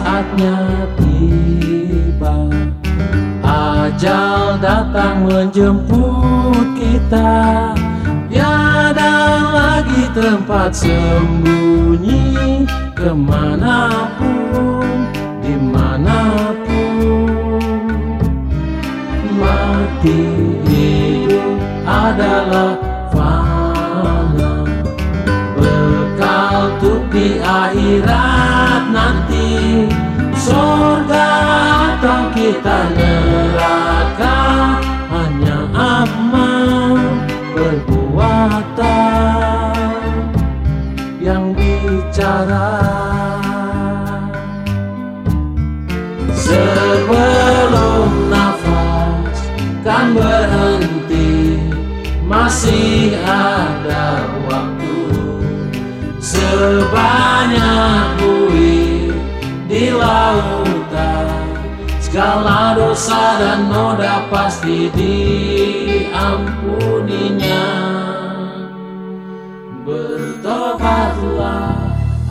saatnya tiba. Ajal datang menjemput kita. Tiada lagi tempat sembunyi Ke mana pun, di mana pun. Mati hidup adalah fana. Bekal untuk di akhirat nanti. Surga atau kita neraka Hanya amal perbuatan Yang bicara dosa dan noda pasti diampuninya. Bertobatlah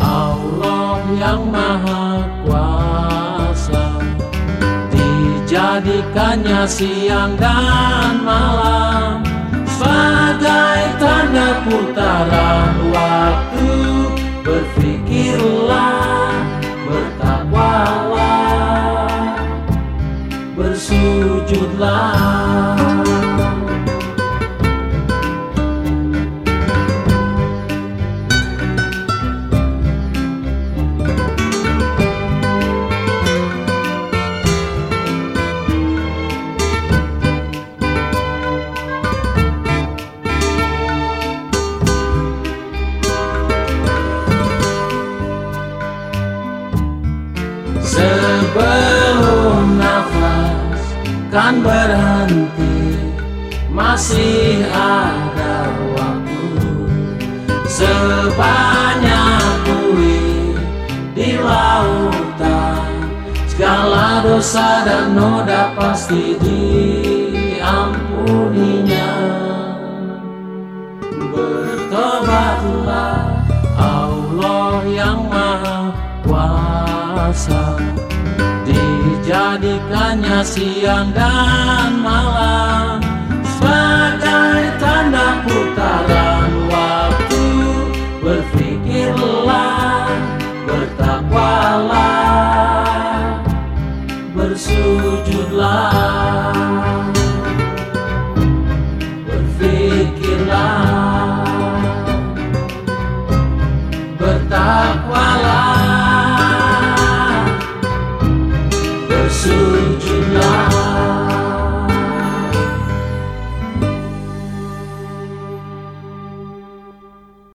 Allah yang maha kuasa. Dijadikannya siang dan malam Sebagai tanda putaran Bersujudlah kan berhenti Masih ada waktu. Sebanyak buih di lautan Segala dosa dan noda pasti diampuninya. Bertobatlah Allah yang maha kuasa Dijadikannya siang dan malam Sebagai tanda